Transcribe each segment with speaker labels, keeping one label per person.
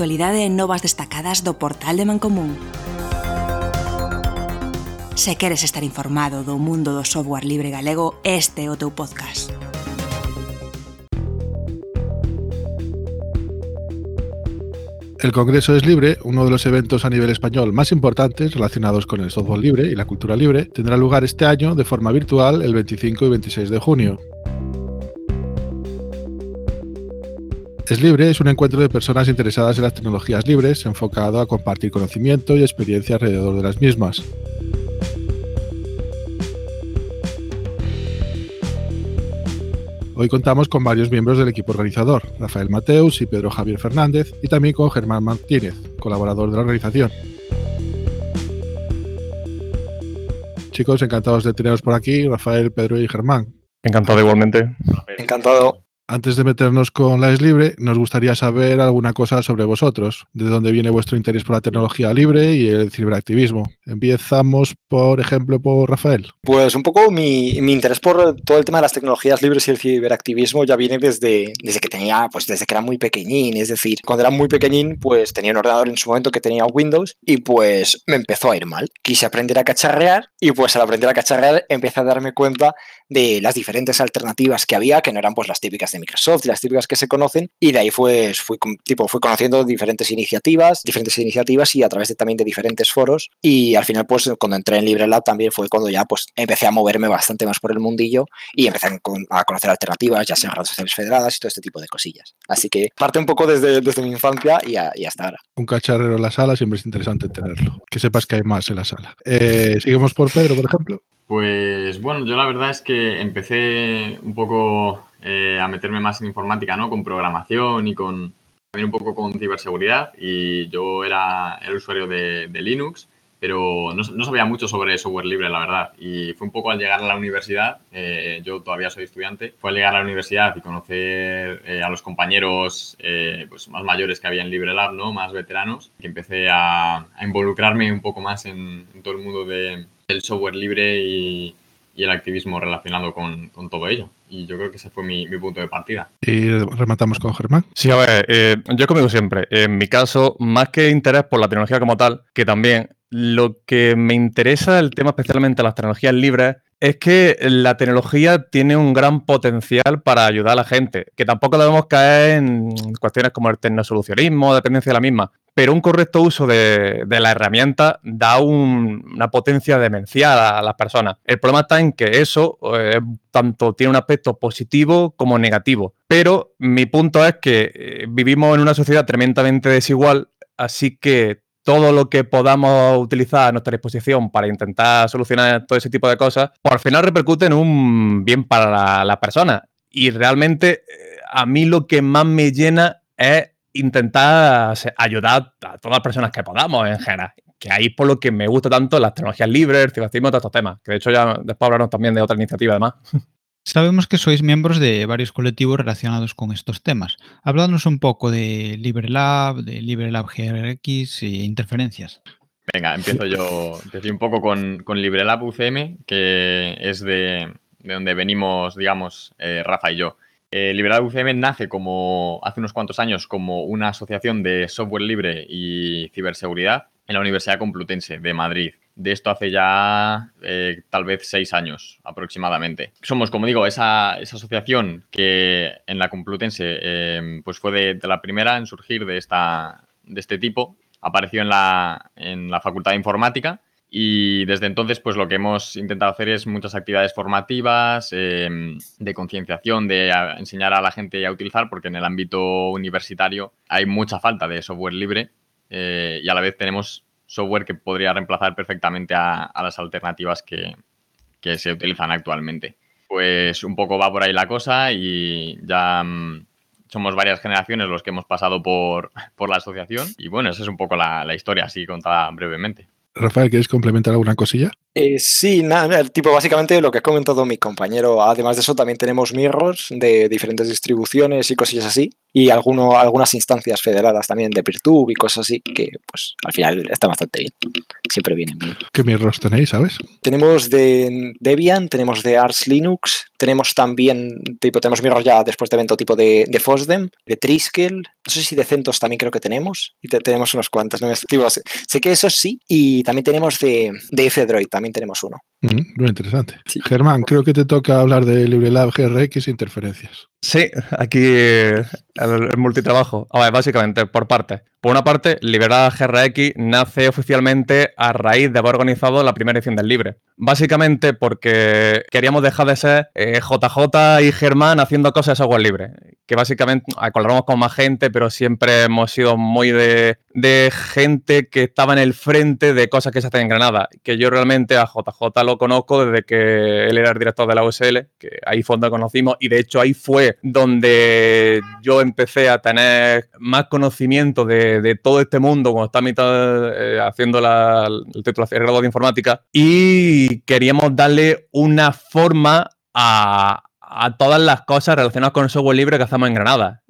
Speaker 1: actualidade e novas destacadas do portal de Mancomún. Se queres estar informado do mundo do software libre galego, este é o teu podcast.
Speaker 2: El Congreso es Libre, uno de los eventos a nivel español más importantes relacionados con el software libre y la cultura libre, tendrá lugar este año de forma virtual el 25 y 26 de junio. Es Libre es un encuentro de personas interesadas en las tecnologías libres enfocado a compartir conocimiento y experiencia alrededor de las mismas. Hoy contamos con varios miembros del equipo organizador, Rafael Mateus y Pedro Javier Fernández, y también con Germán Martínez, colaborador de la organización. Chicos, encantados de teneros por aquí, Rafael, Pedro y Germán.
Speaker 3: Encantado igualmente.
Speaker 4: Encantado.
Speaker 2: Antes de meternos con la es libre, nos gustaría saber alguna cosa sobre vosotros, de dónde viene vuestro interés por la tecnología libre y el ciberactivismo. Empezamos, por ejemplo, por Rafael.
Speaker 4: Pues un poco mi, mi, interés por todo el tema de las tecnologías libres y el ciberactivismo ya viene desde, desde que tenía, pues desde que era muy pequeñín, es decir, cuando era muy pequeñín, pues tenía un ordenador en su momento que tenía Windows y pues me empezó a ir mal. Quise aprender a cacharrear y pues al aprender a cacharrear empecé a darme cuenta de las diferentes alternativas que había, que no eran pues las típicas de Microsoft y las típicas que se conocen, y de ahí fue, fui, tipo, fui conociendo diferentes iniciativas, diferentes iniciativas y a través de, también de diferentes foros, y al final pues cuando entré en LibreLab también fue cuando ya pues empecé a moverme bastante más por el mundillo y empecé a conocer alternativas, ya sean redes sociales federadas y todo este tipo de cosillas. Así que parte un poco desde, desde mi infancia y, a, y hasta ahora.
Speaker 2: Un cacharrero en la sala siempre es interesante tenerlo, que sepas que hay más en la sala. Eh, seguimos por Pedro, por ejemplo.
Speaker 5: Pues bueno, yo la verdad es que empecé un poco eh, a meterme más en informática, ¿no? Con programación y con también un poco con ciberseguridad. Y yo era el usuario de, de, Linux, pero no, no, sabía mucho sobre software libre, la verdad. Y fue un poco al llegar a la universidad, eh, yo todavía soy estudiante, fue al llegar a la universidad y conocer eh, a los compañeros eh, pues más mayores que había en LibreLab, ¿no? Más veteranos, que empecé a, a involucrarme un poco más en, en todo el mundo de, del software libre y, y el activismo relacionado con, con, todo ello. Y yo creo que ese fue mi, mi, punto de partida.
Speaker 2: Y rematamos con Germán.
Speaker 3: Sí, a ver, eh, yo como digo siempre, en mi caso, más que interés por la tecnología como tal, que también lo que me interesa el tema especialmente las tecnologías libres es que la tecnología tiene un gran potencial para ayudar a la gente, que tampoco debemos caer en cuestiones como el tecnosolucionismo, dependencia de la misma, pero un correcto uso de, la herramienta da un, una potencia demencial a las personas. El problema está en que eso eh, tanto tiene un aspecto positivo como negativo, pero mi punto es que eh, vivimos en una sociedad tremendamente desigual, así que todo lo que podamos utilizar a nuestra disposición para intentar solucionar todo ese tipo de cosas, pues al final repercute en un bien para la, la persona. Y realmente a mí lo que más me llena es intentar ayudar a todas las personas que podamos en general. Que ahí por lo que me gusta tanto las tecnologías libres, el ciberactivismo, todos estos temas. Que de hecho ya después hablaremos también de otra iniciativa además.
Speaker 6: Sabemos que sois miembros de varios colectivos relacionados con estos temas. Habladnos un poco de LibreLab, de LibreLab GRX e interferencias.
Speaker 5: Venga, empiezo yo. Un poco con, con LibreLab UCM, que es de, de donde venimos, digamos, eh, Rafa y yo. Eh, LibreLab UCM nace como hace unos cuantos años como una asociación de software libre y ciberseguridad en la Universidad Complutense de Madrid de esto hace ya eh, tal vez seis años aproximadamente. Somos, como digo, esa, esa asociación que en la Complutense eh, pues fue de, la primera en surgir de, esta, de este tipo. Apareció en la, en la Facultad de Informática y desde entonces pues lo que hemos intentado hacer es muchas actividades formativas, eh, de concienciación, de enseñar a la gente a utilizar, porque en el ámbito universitario hay mucha falta de software libre eh, y a la vez tenemos software que podría reemplazar perfectamente a, las alternativas que, que, se utilizan actualmente. Pues un poco va por ahí la cosa y ya mmm, somos varias generaciones los que hemos pasado por, por la asociación y bueno, esa es un poco la, la historia así contada brevemente.
Speaker 2: Rafael, ¿quieres complementar alguna cosilla?
Speaker 4: Eh, sí, nada, tipo básicamente lo que ha comentado mi compañero. Además de eso, también tenemos mirrors de diferentes distribuciones y cosillas así. Y alguno, algunas instancias federadas también de Peertube y cosas así que, pues, al final está bastante bien. Siempre vienen bien.
Speaker 2: ¿Qué mirrors tenéis, sabes?
Speaker 4: Tenemos de Debian, tenemos de Arch Linux, tenemos también, tipo, tenemos mirrors ya después de evento tipo de, de FOSDEM, de Triskel, no sé si de CentOS también creo que tenemos. Y te- tenemos unos cuantos. ¿no? Sé, sé que eso sí. Y también tenemos de, de F-Droid, también tenemos uno.
Speaker 2: Mm, muy interesante.
Speaker 4: Sí.
Speaker 2: Germán, creo que te toca hablar de LibreLab GRX e interferencias.
Speaker 3: Sí, aquí eh, el, el multitrabajo. A ver, básicamente, por partes. Por una parte, Liberada GRX nace oficialmente a raíz de haber organizado la primera edición del Libre. Básicamente porque queríamos dejar de ser eh, JJ y Germán haciendo cosas de software libre. Que básicamente colaboramos con más gente, pero siempre hemos sido muy de, de gente que estaba en el frente de cosas que se hacen en Granada. Que yo realmente a JJ lo conozco desde que él era el director de la USL, que ahí fue donde conocimos, y de hecho ahí fue donde yo empecé a tener más conocimiento de, todo este mundo cuando estaba eh, haciendo el título el grado de informática y queríamos darle una forma a, todas las cosas relacionadas con el software libre que hacemos en Granada.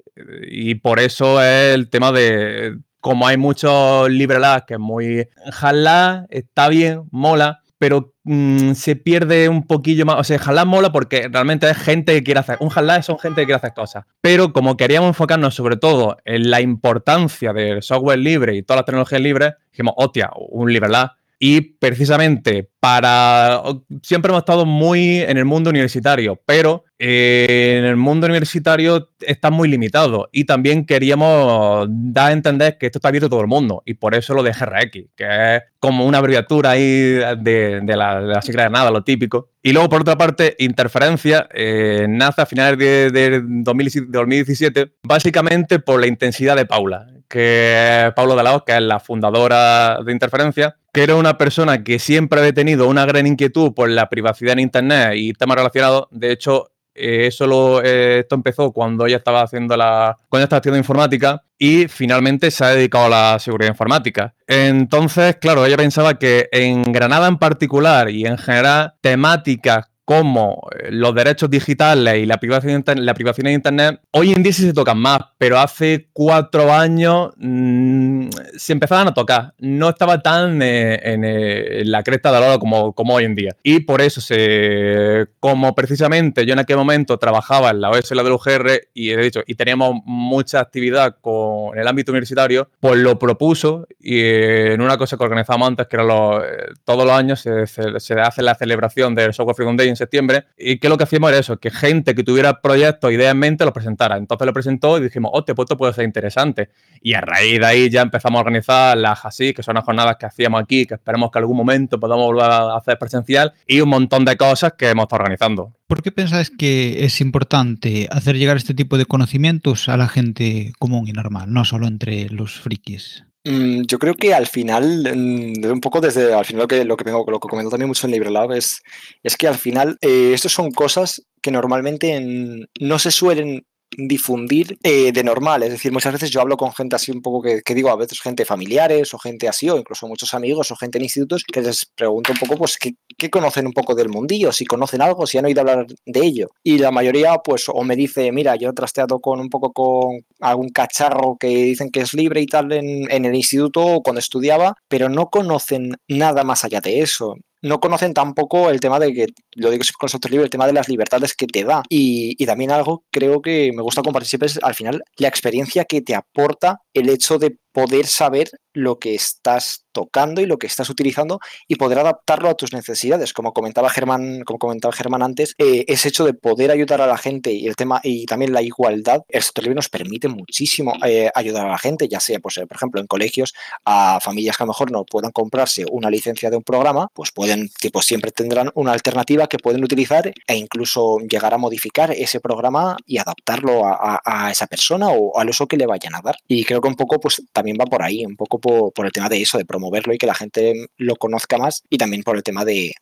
Speaker 3: Y por eso es el tema de, como hay muchos LibreLab que es muy jalá, está bien, mola, pero mm, se pierde un poquillo más. O sea, jalá mola porque realmente es gente que quiere hacer. Un jalá son gente que quiere hacer cosas. Pero como queríamos enfocarnos sobre todo en la importancia del software libre y todas las tecnologías libres, dijimos, hostia, un LibreLab. Y precisamente para. Siempre hemos estado muy en el mundo universitario, pero eh, en el mundo universitario está muy limitado. Y también queríamos dar a entender que esto está abierto a todo el mundo. Y por eso lo de GRX, que es como una abreviatura ahí de, la, de la sigla de nada, lo típico. Y luego, por otra parte, Interferencia eh, nace a finales de, de 2017, básicamente por la intensidad de Paula, que la Hoz, que es la fundadora de Interferencia, que era una persona que siempre había tenido una gran inquietud por la privacidad en Internet y temas relacionados. De hecho, eh, eso lo, eh, esto empezó cuando ella estaba haciendo la, cuando estaba haciendo informática y finalmente se ha dedicado a la seguridad informática. Entonces, claro, ella pensaba que en Granada en particular y en general temáticas como eh, los derechos digitales y la privacidad, la privacidad en Internet, hoy en día sí se tocan más, pero hace cuatro años mmm, se empezaban a tocar. No estaba tan eh, en, eh, en, la cresta de la ola como, como, hoy en día. Y por eso, se, como precisamente yo en aquel momento trabajaba en la OSL del UGR y he dicho, y teníamos mucha actividad con el ámbito universitario, pues lo propuso y en una cosa que organizamos antes, que era lo, todos los años se, se, se hace la celebración del Software Freedom Day en septiembre, y que lo que hacíamos era eso, que gente que tuviera proyectos, ideas en mente, los presentara. Entonces lo presentó y dijimos, hostia, pues esto puede ser interesante. Y a raíz de ahí ya empezamos a organizar las así, que son las jornadas que hacíamos aquí, que esperemos que algún momento podamos volver a hacer presencial, y un montón de cosas que hemos estado organizando.
Speaker 6: ¿Por qué pensáis que es importante hacer llegar este tipo de conocimientos a la gente común y normal, no solo entre los frikis?
Speaker 4: Mm, Yo creo que al final, mm, un poco desde al final lo que, lo que, lo que comento también mucho en LibreLab es, es que al final eh, estas son cosas que normalmente en, no se suelen difundir eh, de normal. Es decir, muchas veces yo hablo con gente así un poco que, digo, a veces gente familiares o gente así, o incluso muchos amigos o gente en institutos, que les pregunto un poco, pues, ¿qué, conocen un poco del mundillo? Si conocen algo, si han oído hablar de ello. Y la mayoría, pues, o me dice, mira, yo he trasteado con un poco con algún cacharro que dicen que es libre y tal en, en el instituto cuando estudiaba, pero no conocen nada más allá de eso no conocen tampoco el tema de que, lo digo con software libre, el tema de las libertades que te da. Y, y, también algo creo que me gusta compartir siempre es al final la experiencia que te aporta el hecho de poder saber lo que estás tocando y lo que estás utilizando y poder adaptarlo a tus necesidades. Como comentaba Germán, como comentaba Germán antes, eh, ese hecho de poder ayudar a la gente y el tema y también la igualdad, el software libre nos permite muchísimo eh, ayudar a la gente, ya sea, pues, por ejemplo, en colegios, a familias que a lo mejor no puedan comprarse una licencia de un programa, pues pueden, tipo, siempre tendrán una alternativa que pueden utilizar e incluso llegar a modificar ese programa y adaptarlo a, esa persona o al uso que le vayan a dar. Y creo que un poco, pues, también va por ahí, un poco por, el tema de eso, de promoverlo y que la gente lo conozca más y también por el tema de,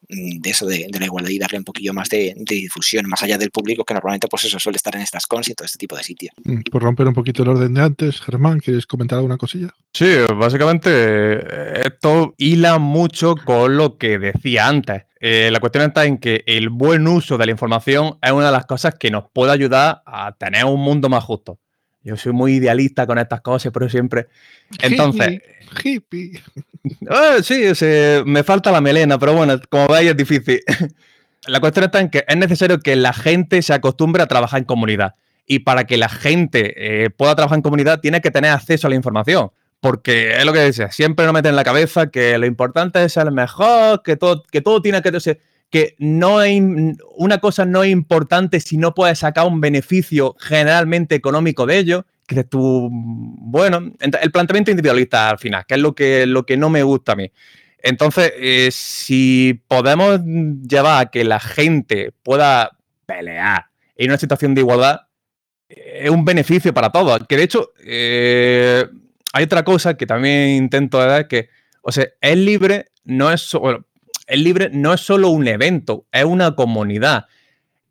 Speaker 4: eso, de, la igualdad y darle un poquillo más de, difusión, más allá del público que normalmente pues eso suele estar en estas cons y todo este tipo de sitios.
Speaker 2: Mm, por romper un poquito el orden de antes, Germán, ¿quieres comentar alguna cosilla?
Speaker 3: Sí, básicamente eh, esto hila mucho con lo que decía antes. Eh, la cuestión está en que el buen uso de la información es una de las cosas que nos puede ayudar a tener un mundo más justo. Yo soy muy idealista con estas cosas, pero siempre. Entonces.
Speaker 2: Hippie.
Speaker 3: Ah, sí, me falta la melena, pero bueno, como veis es difícil. la cuestión está en que es necesario que la gente se acostumbre a trabajar en comunidad. Y para que la gente eh, pueda trabajar en comunidad, tiene que tener acceso a la información. Porque es lo que decía, siempre nos meten en la cabeza que lo importante es ser mejor, que todo, que todo tiene que ser que no hay, una cosa no es importante si no puedes sacar un beneficio generalmente económico de ello. Que tú, bueno, el planteamiento individualista al final, que es lo que, lo que no me gusta a mí. Entonces, eh, si podemos llevar a que la gente pueda pelear en una situación de igualdad, eh, es un beneficio para todos. Que de hecho, eh, hay otra cosa que también intento dar, que, o sea, es libre, no es, bueno, el libre no es solo un evento, es una comunidad.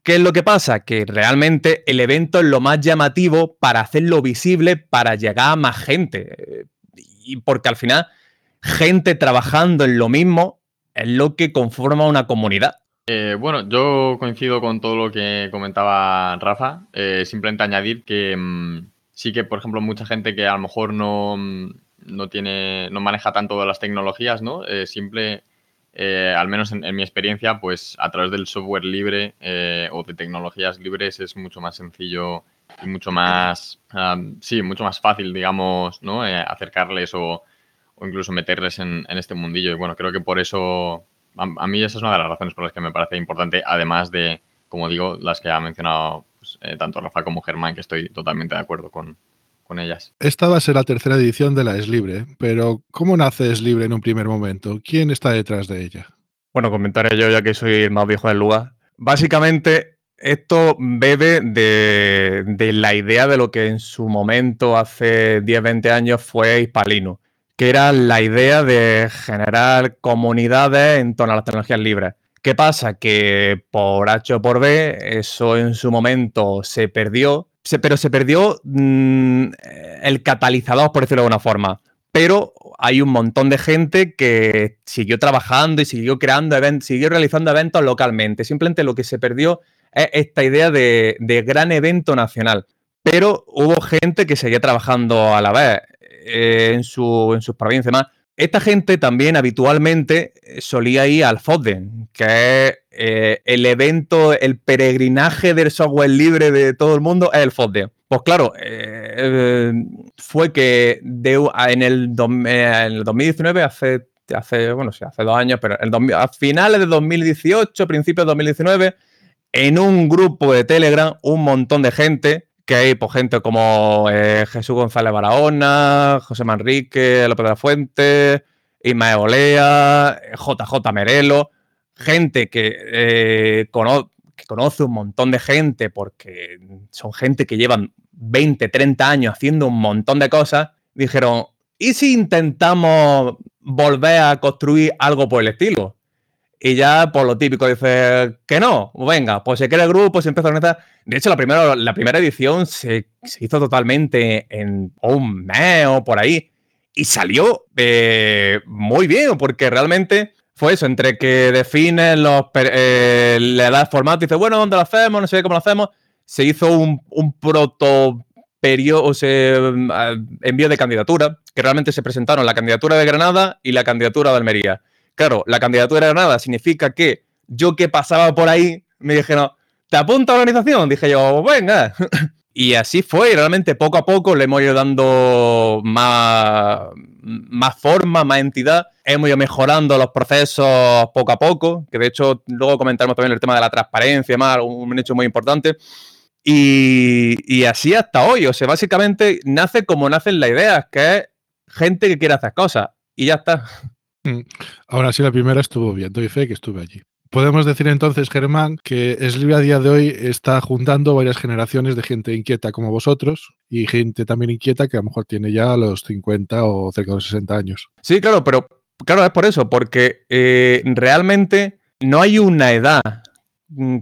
Speaker 3: ¿Qué es lo que pasa? Que realmente el evento es lo más llamativo para hacerlo visible, para llegar a más gente. Y porque al final, gente trabajando en lo mismo es lo que conforma una comunidad.
Speaker 5: Eh, bueno, yo coincido con todo lo que comentaba Rafa. Eh, simplemente añadir que mm, sí que, por ejemplo, mucha gente que a lo mejor no, mm, no tiene, no maneja tanto las tecnologías, ¿no? Eh, simple, eh, al menos en, mi experiencia, pues a través del software libre eh, o de tecnologías libres es mucho más sencillo y mucho más, sí, mucho más fácil, digamos, ¿no? Eh, acercarles o, incluso meterles en, este mundillo. Y bueno, creo que por eso, a, mí esa es una de las razones por las que me parece importante, además de, como digo, las que ha mencionado pues, tanto Rafa como Germán, que estoy totalmente de acuerdo con, con ellas.
Speaker 2: Esta va a ser la tercera edición de la Es Libre, pero ¿cómo nace Es Libre en un primer momento? ¿Quién está detrás de ella?
Speaker 3: Bueno, comentaré yo ya que soy el más viejo del lugar. Básicamente, esto bebe de, la idea de lo que en su momento, hace 10, 20 años, fue Hispalino, que era la idea de generar comunidades en torno a las tecnologías libres. ¿Qué pasa? Que por H o por B, eso en su momento se perdió pero se perdió mm, el catalizador, por decirlo de alguna forma. Pero hay un montón de gente que siguió trabajando y siguió creando eventos, siguió realizando eventos localmente. Simplemente lo que se perdió es esta idea de, gran evento nacional. Pero hubo gente que seguía trabajando a la vez eh, en, su, en sus provincias más. Esta gente también habitualmente solía ir al FODEN, que es eh, el evento, el peregrinaje del software libre de todo el mundo, es el FODEN. Pues claro, eh, fue que en, el, 2019, hace, hace, bueno, sí, hace dos años, pero a finales de 2018, principios de 2019, en un grupo de Telegram, un montón de gente que hay pues, gente como eh, Jesús González Barahona, José Manrique, López de la Fuente, Ismael Olea, JJ Merelo, gente que, eh, que conoce un montón de gente porque son gente que llevan 20, 30 años haciendo un montón de cosas, dijeron, ¿y si intentamos volver a construir algo por el estilo? Y ya, por lo típico, dice que no, venga, pues se crea el grupo, se empieza a organizar. De hecho, la primera, la primera edición se, hizo totalmente en un mes o por ahí. Y salió eh, muy bien, porque realmente fue eso, entre que defines los, eh, le das formato y dices, bueno, ¿dónde lo hacemos? No sé cómo lo hacemos. Se hizo un, un proto periodo, o sea, envío de candidatura, que realmente se presentaron la candidatura de Granada y la candidatura de Almería. Claro, la candidatura de Granada significa que yo que pasaba por ahí me dijeron, ¿te apunta a la organización? Dije yo, venga. y así fue, y realmente poco a poco le hemos ido dando más, más forma, más entidad. Hemos ido mejorando los procesos poco a poco, que de hecho luego comentaremos también el tema de la transparencia, más, un hecho muy importante. Y, y, así hasta hoy. O sea, básicamente nace como nacen las ideas, que es gente que quiere hacer cosas. Y ya está.
Speaker 2: Mm. Ahora sí, la primera estuvo bien. Doy fe que estuve allí. Podemos decir entonces, Germán, que Eslibre a día de hoy está juntando varias generaciones de gente inquieta como vosotros y gente también inquieta que a lo mejor tiene ya los 50 o cerca de los 60 años.
Speaker 3: Sí, claro, pero claro, es por eso, porque eh, realmente no hay una edad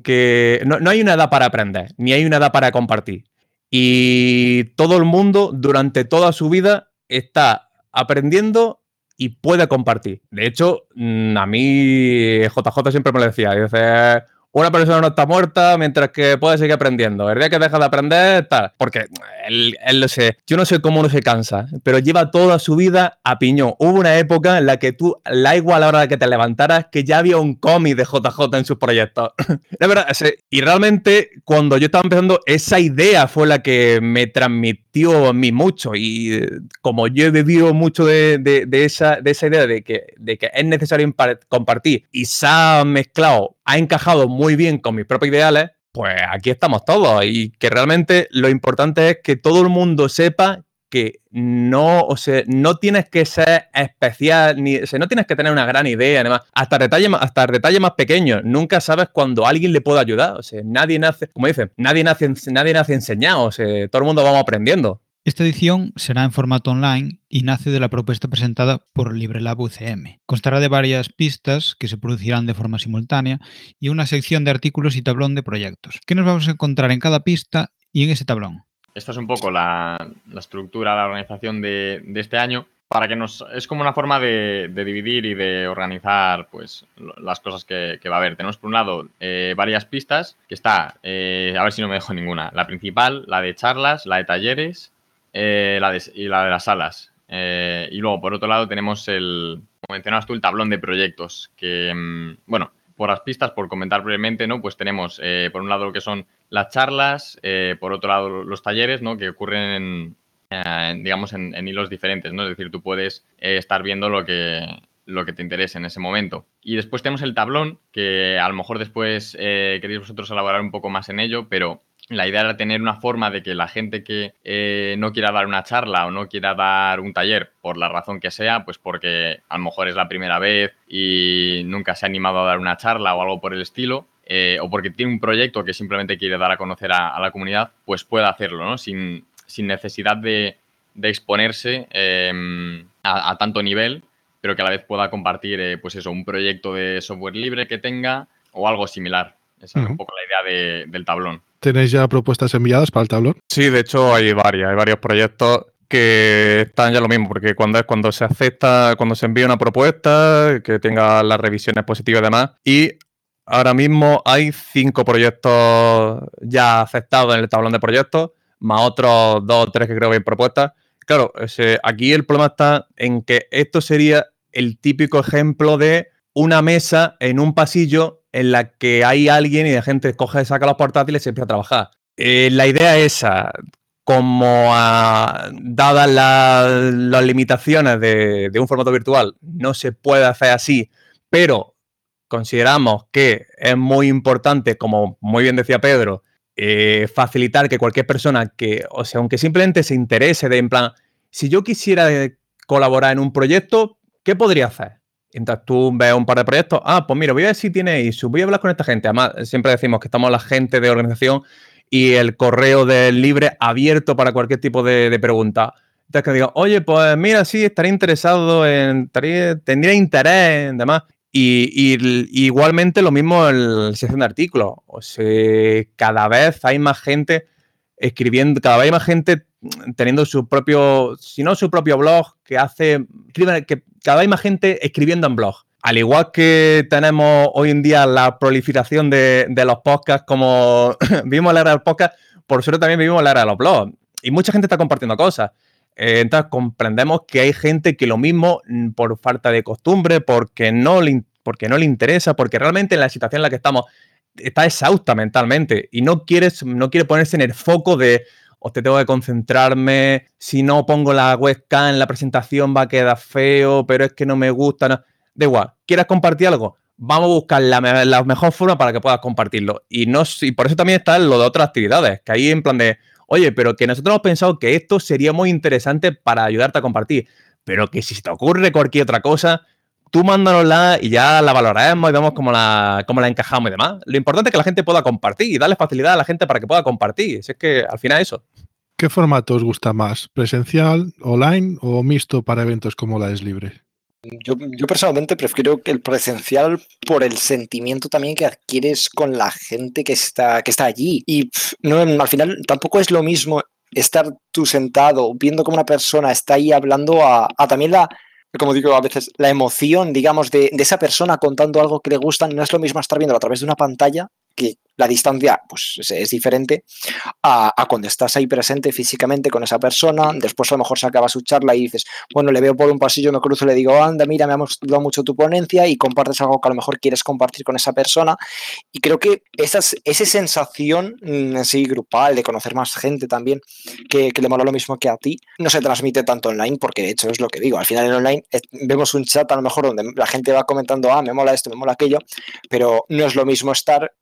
Speaker 3: que. No hay una edad para aprender, ni hay una edad para compartir. Y todo el mundo durante toda su vida está aprendiendo y puede compartir. De hecho, mm, a mí JJ siempre me lo decía, dice, una persona no está muerta mientras que puede seguir aprendiendo. El día que deja de aprender, tal. Porque él, él lo sé. Yo no sé cómo no se cansa, pero lleva toda su vida a piñón. Hubo una época en la que tú, la igual a la hora de que te levantaras, que ya había un cómic de JJ en sus proyectos. La verdad, y realmente cuando yo estaba empezando, esa idea fue la que me transmitió a mí mucho. Y eh, como yo he vivido mucho de, de, de esa, de esa idea de que, de que es necesario compartir y se ha mezclado ha encajado muy bien con mis propios ideales, pues aquí estamos todos. Y que realmente lo importante es que todo el mundo sepa que no, o sea, no tienes que ser especial, ni, o no tienes que tener una gran idea, además, hasta detalle, hasta detalle más pequeños. Nunca sabes cuando alguien le puede ayudar. O sea, nadie nace, como dicen, nadie nace, nadie nace enseñado. Todo el mundo vamos aprendiendo.
Speaker 6: Esta edición será en formato online y nace de la propuesta presentada por LibreLab UCM. Constará de varias pistas que se producirán de forma simultánea y una sección de artículos y tablón de proyectos. ¿Qué nos vamos a encontrar en cada pista y en ese tablón?
Speaker 5: Esta es un poco la, la estructura, la organización de, de, este año. Para que nos. Es como una forma de, dividir y de organizar pues, las cosas que, que, va a haber. Tenemos por un lado eh, varias pistas, que está, eh, a ver si no me dejo ninguna. La principal, la de charlas, la de talleres, eh, la de, y la de las salas. Eh, y luego, por otro lado, tenemos el, como mencionabas tú, el tablón de proyectos, que, mm, bueno, por las pistas, por comentar brevemente, ¿no? Pues tenemos, eh, por un lado, lo que son las charlas, eh, por otro lado, los talleres, ¿no? Que ocurren, en, digamos, en, hilos diferentes, ¿no? Es decir, tú puedes estar viendo lo que, lo que te interese en ese momento. Y después tenemos el tablón, que a lo mejor después queréis vosotros elaborar un poco más en ello, pero la idea era tener una forma de que la gente que eh, no quiera dar una charla o no quiera dar un taller, por la razón que sea, pues porque a lo mejor es la primera vez y nunca se ha animado a dar una charla o algo por el estilo, eh, o porque tiene un proyecto que simplemente quiere dar a conocer a, la comunidad, pues pueda hacerlo, ¿no? Sin, sin necesidad de, de exponerse eh, a, a, tanto nivel, pero que a la vez pueda compartir, eh, pues eso, un proyecto de software libre que tenga o algo similar. Esa uh -huh. es un poco la idea de, del tablón.
Speaker 2: ¿Tenéis ya propuestas enviadas para el tablón?
Speaker 3: Sí, de hecho hay varias, hay varios proyectos que están ya lo mismo, porque cuando es cuando se acepta, cuando se envía una propuesta, que tenga las revisiones positivas y demás, y ahora mismo hay cinco proyectos ya aceptados en el tablón de proyectos, más otros dos o tres que creo que hay propuestas. Claro, ese, aquí el problema está en que esto sería el típico ejemplo de una mesa en un pasillo en la que hay alguien y la gente coge, saca los portátiles y se empieza a trabajar. Eh, la idea es esa, como dadas la, las limitaciones de, de, un formato virtual, no se puede hacer así, pero consideramos que es muy importante, como muy bien decía Pedro, eh, facilitar que cualquier persona que, o sea, aunque simplemente se interese de, en plan, si yo quisiera colaborar en un proyecto, ¿qué podría hacer? Entonces tú ves un par de proyectos, ah, pues mira, voy a ver si tiene ISU, voy a hablar con esta gente. Además, siempre decimos que estamos la gente de organización y el correo del libre abierto para cualquier tipo de, pregunta. Entonces que digan, oye, pues mira, sí, estaría interesado en, estaría, tendría interés en demás. Y, igualmente lo mismo en la sección de artículos. O sea, cada vez hay más gente escribiendo, cada vez hay más gente teniendo su propio, si no su propio blog, que hace, que cada vez más gente escribiendo en blog. Al igual que tenemos hoy en día la proliferación de, los podcasts, como vivimos la era del podcast, por suerte también vivimos la era de los blogs. Y mucha gente está compartiendo cosas. Eh, entonces comprendemos que hay gente que lo mismo, mm, por falta de costumbre, porque no le, porque no le interesa, porque realmente en la situación en la que estamos está exhausta mentalmente y no, quieres, no quiere ponerse en el foco de, o te tengo que concentrarme, si no pongo la webcam en la presentación va a quedar feo, pero es que no me gusta. No. Da igual, ¿quieres compartir algo? Vamos a buscar la, la, mejor forma para que puedas compartirlo. Y, no, y por eso también está lo de otras actividades, que ahí en plan de, oye, pero que nosotros hemos pensado que esto sería muy interesante para ayudarte a compartir, pero que si te ocurre cualquier otra cosa, tú mándanosla y ya la valoraremos y vemos cómo la, cómo la encajamos y demás. Lo importante es que la gente pueda compartir y darle facilidad a la gente para que pueda compartir. Si es que al final eso.
Speaker 2: ¿Qué formato os gusta más? ¿Presencial, online o mixto para eventos como la es libre?
Speaker 4: Yo, yo, personalmente prefiero el presencial por el sentimiento también que adquieres con la gente que está, que está allí. Y no, al final tampoco es lo mismo estar tú sentado viendo cómo una persona está ahí hablando a, a también la, como digo a veces, la emoción, digamos, de, esa persona contando algo que le gusta, no es lo mismo estar viendo a través de una pantalla que la distancia pues, es diferente a, cuando estás ahí presente físicamente con esa persona. Después a lo mejor se acaba su charla y dices, bueno, le veo por un pasillo, me cruzo le digo, anda, mira, me ha gustado mucho tu ponencia y compartes algo que a lo mejor quieres compartir con esa persona. Y creo que esa, esa sensación mm, así grupal de conocer más gente también, que, le mola lo mismo que a ti, no se transmite tanto online porque de hecho es lo que digo. Al final en online eh, vemos un chat a lo mejor donde la gente va comentando, ah, me mola esto, me mola aquello, pero no es lo mismo estar,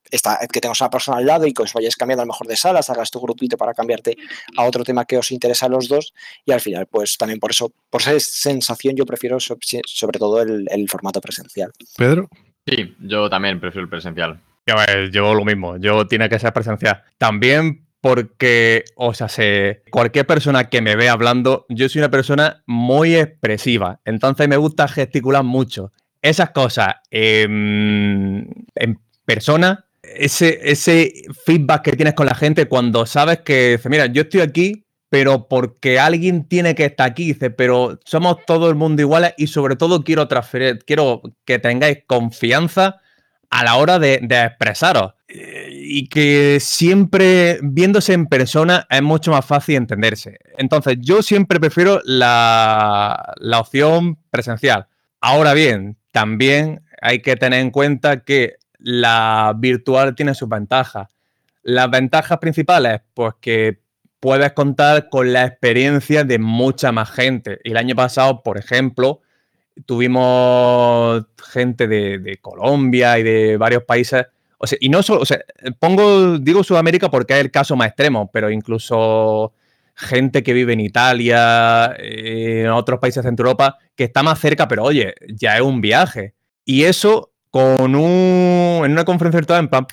Speaker 4: tengas una persona al lado y que os vayáis cambiando a lo mejor de salas, hagas tu grupito para cambiarte a otro tema que os interesa a los dos y al final pues también por eso, por esa sensación yo prefiero sobre todo el, el formato presencial.
Speaker 2: Pedro.
Speaker 5: Sí, yo también prefiero el presencial.
Speaker 3: Yo lo mismo, yo tiene que ser presencial. También porque, o sea, sé, cualquier persona que me ve hablando, yo soy una persona muy expresiva, entonces me gusta gesticular mucho. Esas cosas eh, en persona ese, ese feedback que tienes con la gente cuando sabes que, mira, yo estoy aquí, pero porque alguien tiene que estar aquí, dice, pero somos todo el mundo iguales y sobre todo quiero transferir, quiero que tengáis confianza a la hora de, de expresaros. Y que siempre viéndose en persona es mucho más fácil entenderse. Entonces, yo siempre prefiero la, la opción presencial. Ahora bien, también hay que tener en cuenta que la virtual tiene sus ventajas. Las ventajas principales, pues que puedes contar con la experiencia de mucha más gente. El año pasado, por ejemplo, tuvimos gente de, Colombia y de varios países. O sea, y no solo, o sea, pongo, digo Sudamérica porque es el caso más extremo, pero incluso gente que vive en Italia, en otros países de Centro Europa, que está más cerca, pero oye, ya es un viaje. Y eso con un, en una conferencia virtual en plan,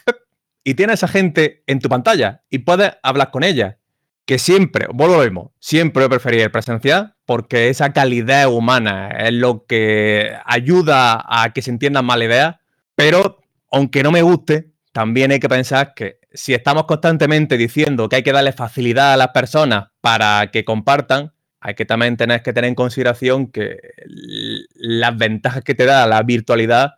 Speaker 3: y tienes a esa gente en tu pantalla y puedes hablar con ella. Que siempre, vuelvo a lo mismo, siempre he preferido el presencial porque esa calidad humana es lo que ayuda a que se entiendan más la idea, pero aunque no me guste, también hay que pensar que si estamos constantemente diciendo que hay que darle facilidad a las personas para que compartan, hay que también tener que tener en consideración que las ventajas que te da la virtualidad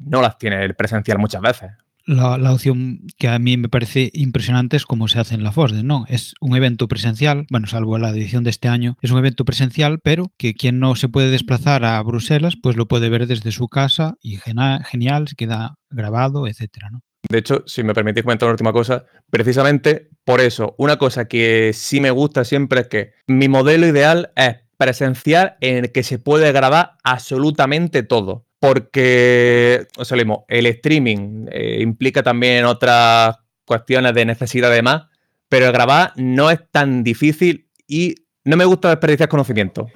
Speaker 3: no las tiene el presencial muchas veces.
Speaker 6: La, la, opción que a mí me parece impresionante es cómo se hace en la FOSDE, ¿no? Es un evento presencial, bueno, salvo la edición de este año, es un evento presencial, pero que quien no se puede desplazar a Bruselas, pues lo puede ver desde su casa y genial, genial se queda grabado, etcétera, ¿no?
Speaker 3: De hecho, si me permitís comentar una última cosa, precisamente por eso, una cosa que sí me gusta siempre es que mi modelo ideal es presencial en el que se puede grabar absolutamente todo porque, o sea, el streaming eh, implica también otras cuestiones de necesidad de más, pero el grabar no es tan difícil y no me gusta desperdiciar conocimiento.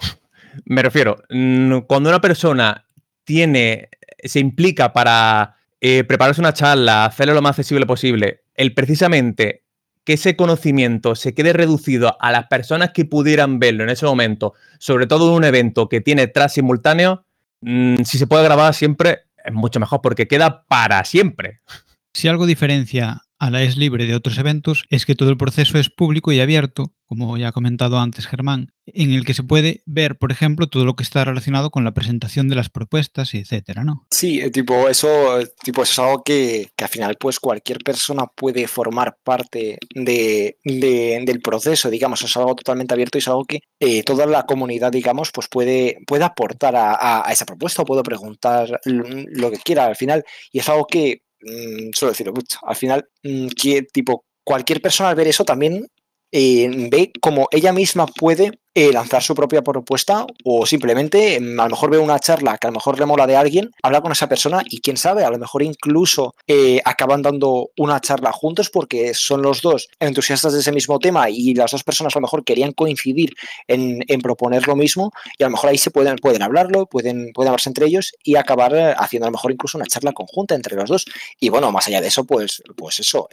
Speaker 3: me refiero, cuando una persona tiene, se implica para eh, prepararse una charla, hacerlo lo más accesible posible, el precisamente que ese conocimiento se quede reducido a las personas que pudieran verlo en ese momento, sobre todo en un evento que tiene tras simultáneo, mmm, si se puede grabar siempre, es mucho mejor porque queda para siempre.
Speaker 6: Si algo diferencia a la es libre de otros eventos es que todo el proceso es público y abierto, como ya ha comentado antes Germán, en el que se puede ver, por ejemplo, todo lo que está relacionado con la presentación de las propuestas etcétera, ¿no?
Speaker 4: Sí, eh, tipo eso, tipo es algo que, que al final pues cualquier persona puede formar parte de, de, del proceso, digamos, es algo totalmente abierto y es algo que eh, toda la comunidad, digamos, pues puede, puede aportar a, a, a esa propuesta o puede preguntar lo que quiera al final y es algo que mmm, suelo decirlo mucho, al final, que tipo, cualquier persona al ver eso también eh, ve como ella misma puede eh, lanzar su propia propuesta o simplemente mm, a lo mejor ve una charla que a lo mejor le mola de alguien, habla con esa persona y quién sabe, a lo mejor incluso eh, acaban dando una charla juntos porque son los dos entusiastas de ese mismo tema y las dos personas a lo mejor querían coincidir en, proponer lo mismo y a lo mejor ahí se pueden, pueden hablarlo, pueden, pueden hablarse entre ellos y acabar eh, haciendo a lo mejor incluso una charla conjunta entre los dos. Y bueno, más allá de eso, pues, pues eso,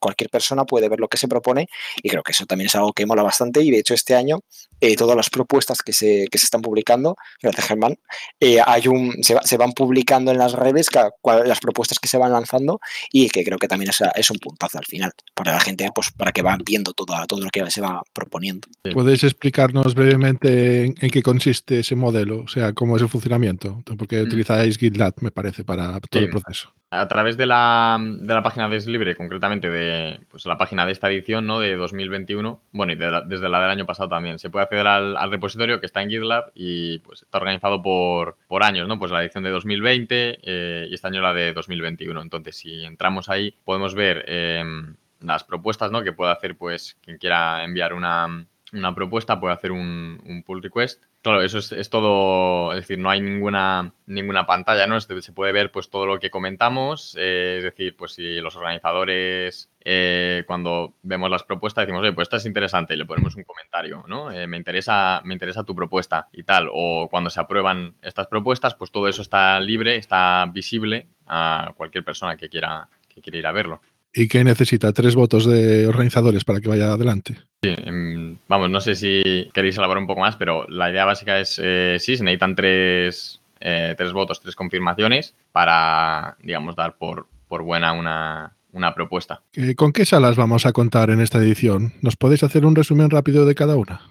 Speaker 4: cualquier persona puede ver lo que se propone y creo que eso también es algo que mola bastante y de hecho este año eh, todas las propuestas que se, que se están publicando, gracias Germán, eh, hay un, se, se, van publicando en las redes las propuestas que se van lanzando y que creo que también es, es, un puntazo al final para la gente, pues para que van viendo todo, todo lo que se va proponiendo.
Speaker 2: ¿Puedes explicarnos brevemente en, qué consiste ese modelo? O sea, cómo es el funcionamiento, porque mm. utilizáis GitLab, me parece, para todo el proceso
Speaker 5: a través de la, de la página de Slibre, concretamente de pues, la página de esta edición ¿no? de 2021, bueno, y desde la del año pasado también, se puede acceder al, repositorio que está en GitLab y pues, está organizado por, por años, ¿no? Pues la edición de 2020 eh, y este año la de 2021. Entonces, si entramos ahí, podemos ver em, las propuestas ¿no? que puede hacer pues quien quiera enviar una, una propuesta, puede hacer un, un pull request Claro, eso es, todo, es decir, no hay ninguna, ninguna pantalla, ¿no? Se puede ver pues todo lo que comentamos, eh, es decir, pues si los organizadores eh, cuando vemos las propuestas decimos, oye, pues esta es interesante y le ponemos un comentario, ¿no? Eh, me, interesa, me interesa tu propuesta y tal. O cuando se aprueban estas propuestas, pues todo eso está libre, está visible a cualquier persona que quiera, que quiera ir a verlo.
Speaker 2: ¿Y qué necesita? ¿Tres votos de organizadores para que vaya adelante?
Speaker 5: Sí, em, vamos, no sé si queréis elaborar un poco más, pero la idea básica es, eh, sí, se necesitan tres, eh, tres votos, tres confirmaciones para, digamos, dar por, por buena una, una propuesta.
Speaker 2: Eh, ¿Con qué salas vamos a contar en esta edición? ¿Nos podéis hacer un resumen rápido de cada una?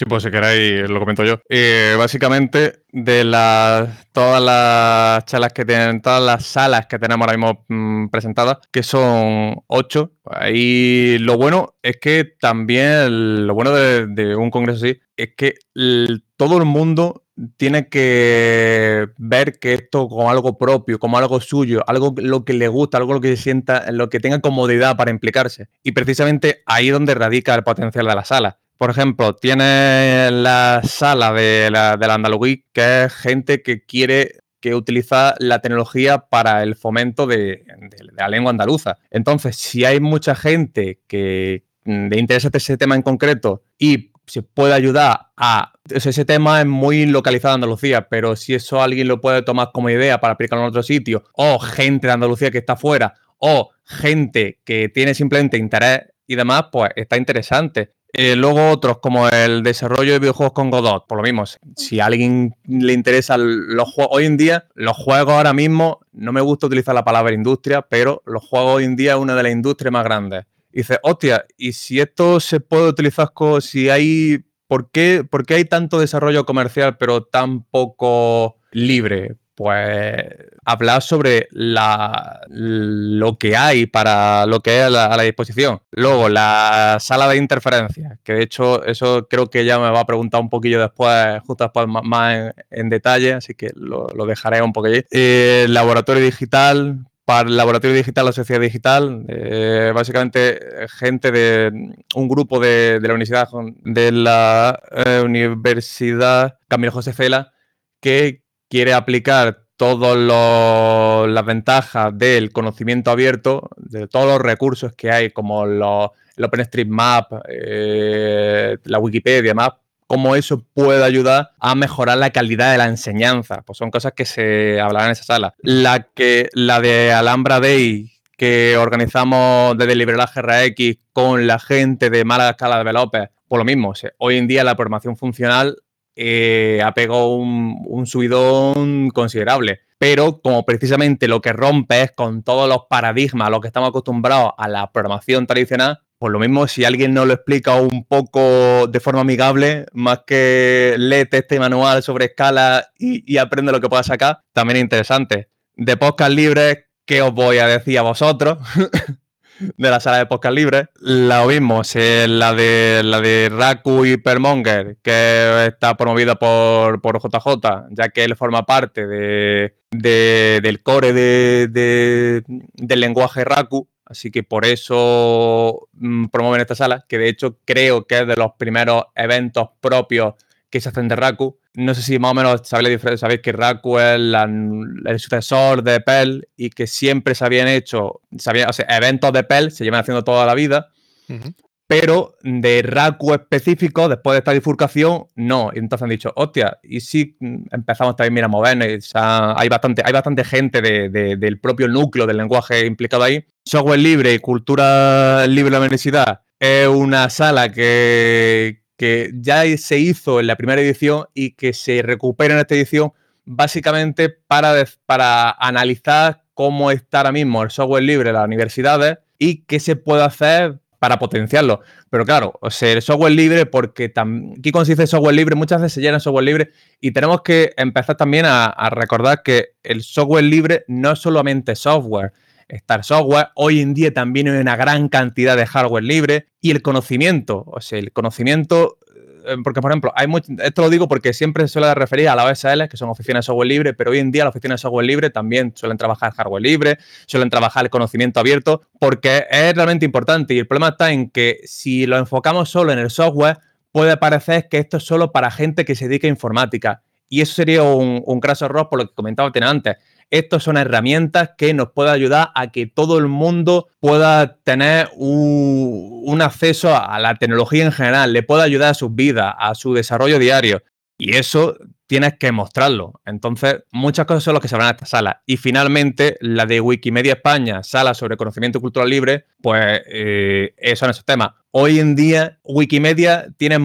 Speaker 3: Sí, pues si queréis, lo comento yo. Básicamente, de las todas las charlas que tienen, todas las salas que tenemos ahora mismo mm, presentadas, que son ocho. Ahí lo bueno es que también, lo bueno de, un congreso así, es que todo el mundo tiene que ver que esto como algo propio, como algo suyo, algo lo que le gusta, algo lo que se sienta, lo que tenga comodidad para implicarse. Y precisamente ahí es donde radica el potencial de la sala por ejemplo, tiene la sala de la, de Andalugí, que es gente que quiere que utiliza la tecnología para el fomento de, la lengua andaluza. Entonces, si hay mucha gente que le interesa ese tema en concreto y se puede ayudar a... Ese tema es muy localizado en Andalucía, pero si eso alguien lo puede tomar como idea para aplicarlo en otro sitio, o gente de Andalucía que está fuera, o gente que tiene simplemente interés y demás, pues está interesante. Eh, luego otros como el desarrollo de videojuegos con Godot, por lo mismo, si a alguien le interesa los juegos, hoy en día los juegos ahora mismo, no me gusta utilizar la palabra industria, pero los juegos hoy en día es una de las industrias más grandes. Y dice, hostia, ¿y si esto se puede utilizar, si hay, ¿por qué, ¿por qué hay tanto desarrollo comercial pero tan poco libre? Pues hablar sobre lo que hay para lo que hay a la, disposición. Luego, la sala de interferencia, que de hecho eso creo que ya me va a preguntar un poquillo después, justo después más, en, detalle, así que lo, dejaré un poquillo. Eh, laboratorio digital, para el laboratorio digital, la sociedad digital, eh, básicamente gente de un grupo de, la universidad de la eh, Universidad Camilo José Cela que quiere aplicar todas las ventajas del conocimiento abierto, de todos los recursos que hay, como los, el OpenStreetMap, eh, la Wikipedia, más, cómo eso puede ayudar a mejorar la calidad de la enseñanza. Pues son cosas que se hablarán en esa sala. La, que, la de Alhambra Day, que organizamos desde Librelaje RX con la gente de Málaga Escala Developer, por lo mismo, hoy en día la programación funcional eh, ha pegado un, subidón considerable. Pero como precisamente lo que rompe es con todos los paradigmas a los que estamos acostumbrados a la programación tradicional, pues lo mismo si alguien nos lo explica un poco de forma amigable, más que lee este manual sobre escala y, aprende lo que pueda sacar, también es interesante. De podcast libres, ¿qué os voy a decir a vosotros? de la sala de podcast libre. La vimos, la de la de Raku y Permonger, que está promovida por, por JJ, ya que él forma parte de, del core de, del lenguaje Raku. Así que por eso mm, promueven esta sala, que de hecho creo que es de los primeros eventos propios que se hacen de Raku. No sé si más o menos sabéis, sabéis que Raku es el sucesor de Pell y que siempre se habían hecho, o sea, eventos de Pell se llevan haciendo toda la vida, pero de Raku específico, después de esta bifurcación, no. Y entonces han dicho, hostia, y si empezamos también a movernos, hay, bastante, hay bastante gente del propio núcleo del lenguaje implicado ahí. Software libre y cultura libre de la universidad es una sala que, que ya se hizo en la primera edición y que se recupera en esta edición básicamente para, para analizar cómo está ahora mismo el software libre en las universidades y qué se puede hacer para potenciarlo. Pero claro, o sea, el software libre, porque aquí consiste el software libre, muchas veces se llena el software libre y tenemos que empezar también a, recordar que el software libre no es solamente software. Estar software, hoy en día también hay una gran cantidad de hardware libre y el conocimiento, o sea, el conocimiento eh, porque, por ejemplo, hay esto lo digo porque siempre se suele referir a la OSL, que son oficinas de software libre, pero hoy en día las oficinas de software libre también suelen trabajar hardware libre, suelen trabajar el conocimiento abierto, porque es realmente importante. Y el problema está en que si lo enfocamos solo en el software, puede parecer que esto es solo para gente que se dedica a informática. Y eso sería un, un craso error por lo que comentaba antes. Estas son herramientas que nos pueden ayudar a que todo el mundo pueda tener un, acceso a la tecnología en general, le pueda ayudar a sus vidas, a su desarrollo diario. Y eso tienes que mostrarlo. Entonces, muchas cosas son las que se van a esta sala. Y finalmente, la de Wikimedia España, sala sobre conocimiento cultural libre, pues eh, son esos temas. Hoy en día, Wikimedia tiene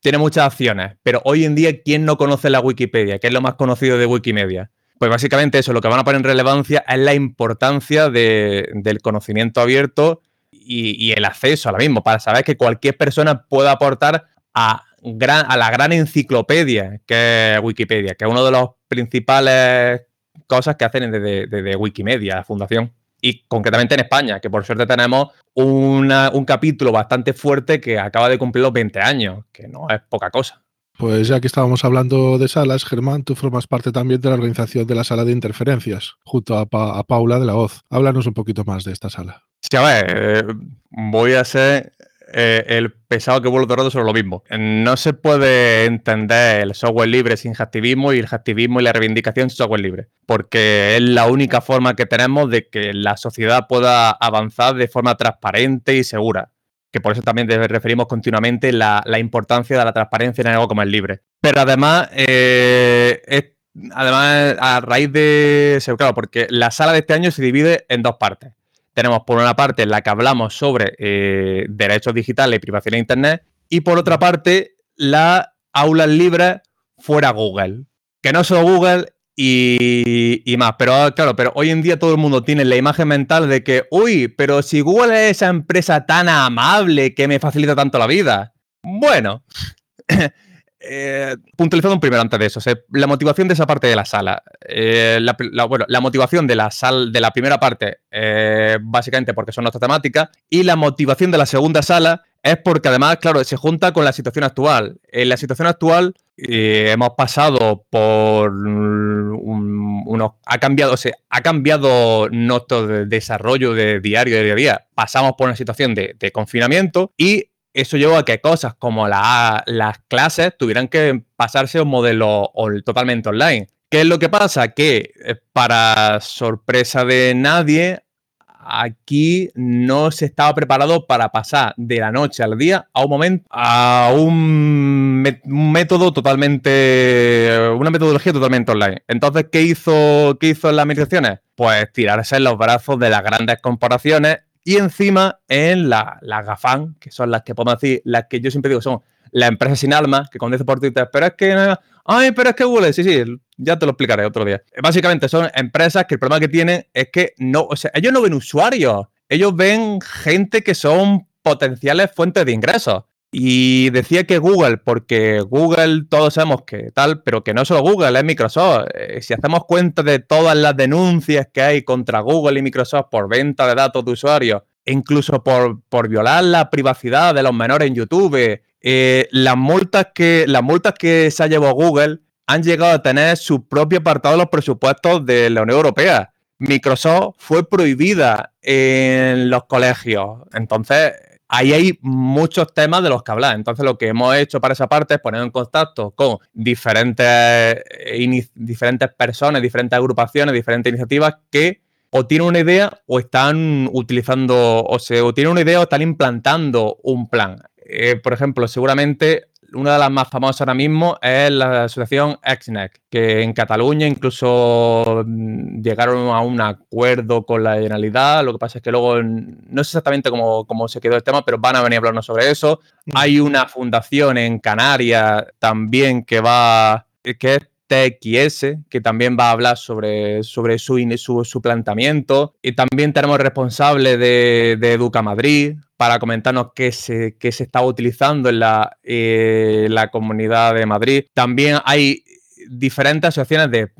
Speaker 3: tiene muchas acciones, pero hoy en día, ¿quién no conoce la Wikipedia? ¿Qué es lo más conocido de Wikimedia? Pues básicamente eso, lo que van a poner en relevancia es la importancia del conocimiento abierto y, el acceso a la mismo, para saber que cualquier persona pueda aportar a, a la gran enciclopedia que es Wikipedia, que es una de las principales cosas que hacen desde, Wikimedia, la fundación. Y concretamente en España, que por suerte tenemos un capítulo bastante fuerte que acaba de cumplir los 20 años, que no es poca cosa.
Speaker 2: Pues ya que estábamos hablando de salas, Germán, tú formas parte también de la organización de la sala de interferencias, junto a, Paula de la Hoz. Háblanos un poquito más de esta sala.
Speaker 3: Sí, a ver, eh, voy a ser eh, el pesado que vuelvo todo sobre lo mismo. No se puede entender el software libre sin hacktivismo y el hacktivismo y la reivindicación sin software libre, porque es la única forma que tenemos de que la sociedad pueda avanzar de forma transparente y segura que por eso también referimos continuamente la, importancia de la transparencia en algo como el libre. Pero además, eh, además a raíz de... Claro, porque la sala de este año se divide en dos partes. Tenemos por una parte la que hablamos sobre eh, derechos digitales y privacidad de Internet y por otra parte la aulas libres fuera Google. Que no solo Google y, más. Pero ah, claro, pero hoy en día todo el mundo tiene la imagen mental de que, uy, pero si Google es esa empresa tan amable que me facilita tanto la vida. Bueno, eh, puntualizando un primero antes de eso, la motivación de esa parte de la sala. Eh, la, bueno, la motivación de la, sal, de la primera parte, eh, básicamente porque son nuestras temáticas, y la motivación de la segunda sala es porque además, claro, se junta con la situación actual. En la situación actual hemos pasado por unos, ha cambiado, o ha cambiado nuestro desarrollo de diario de día a día. Pasamos por una situación de, confinamiento y eso llevó a que cosas como las clases tuvieran que pasarse a un modelo totalmente online. ¿Qué es lo que pasa? Que eh, para sorpresa de nadie, aquí no se estaba preparado para pasar de la noche al día a un momento, a un, método totalmente, una metodología totalmente online. Entonces, ¿qué hizo, qué hizo en las administraciones? Pues tirarse en los brazos de las grandes corporaciones y encima en las la GAFAN, que son las que podemos decir, las que yo siempre digo son las empresas sin alma, que cuando dice por Twitter, pero es que, ay, pero es que Google, sí, sí, ya te lo explicaré otro día. Básicamente son empresas que el problema que tienen es que no, o sea, ellos no ven usuarios, ellos ven gente que son potenciales fuentes de ingresos. Y decía que Google, porque Google todos sabemos que tal, pero que no solo Google, es Microsoft. Eh, si hacemos cuenta de todas las denuncias que hay contra Google y Microsoft por venta de datos de usuarios, e incluso por, por violar la privacidad de los menores en YouTube, eh, las, multas que, las multas que se ha llevado Google han llegado a tener su propio apartado de los presupuestos de la Unión Europea. Microsoft fue prohibida en los colegios. Entonces, ahí hay muchos temas de los que hablar. Entonces, lo que hemos hecho para esa parte es poner en contacto con diferentes, eh, diferentes personas, diferentes agrupaciones, diferentes iniciativas que o tienen una idea o están utilizando, o, se, o tienen una idea o están implantando un plan. Eh, por ejemplo, seguramente una de las más famosas ahora mismo es la asociación EXNEC, que en Cataluña incluso mm, llegaron a un acuerdo con la Generalidad. Lo que pasa es que luego no sé exactamente cómo, cómo se quedó el tema, pero van a venir a hablarnos sobre eso. Mm. Hay una fundación en Canarias también que va, que es TXS, que también va a hablar sobre, sobre su, su, su planteamiento. Y también tenemos responsable de, de Educa Madrid para comentarnos qué se, qué se está utilizando en la, eh, la comunidad de Madrid. También hay diferentes asociaciones de,